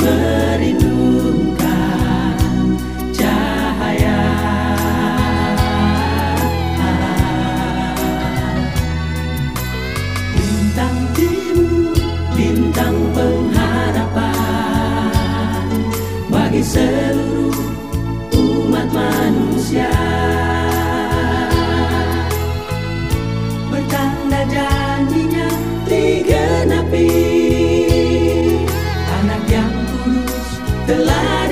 summer. light.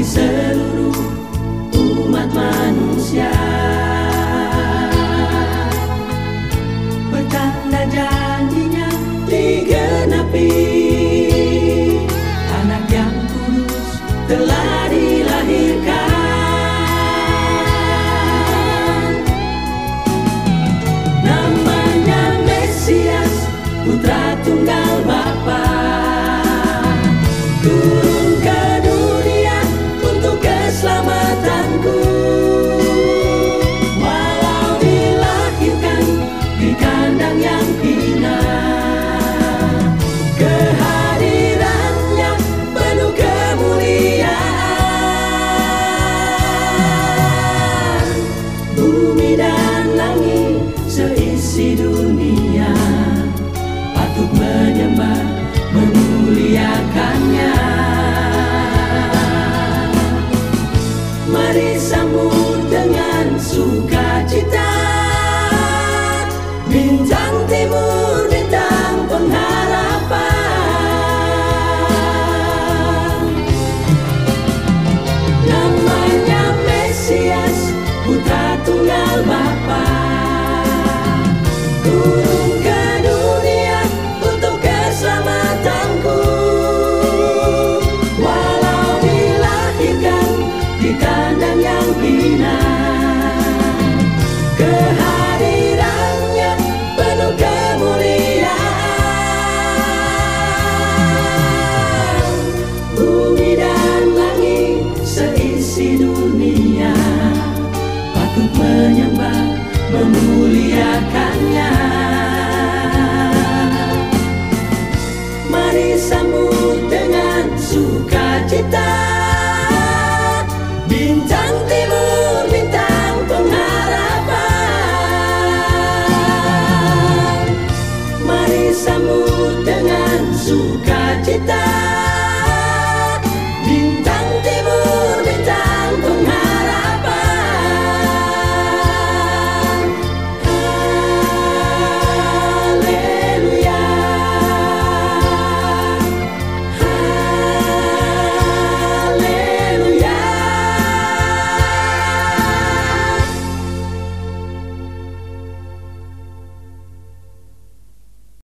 seluruh umat manusia. Pertanda janjinya digenapi. Anak yang kudus telah dilahirkan. Namanya Mesias Putra Tunggal isi dunia. Patut menyembah memuliakannya. Mari sambut dengan sukacita. Bintang timur bintang pengharapan. Mari sambut dengan sukacita.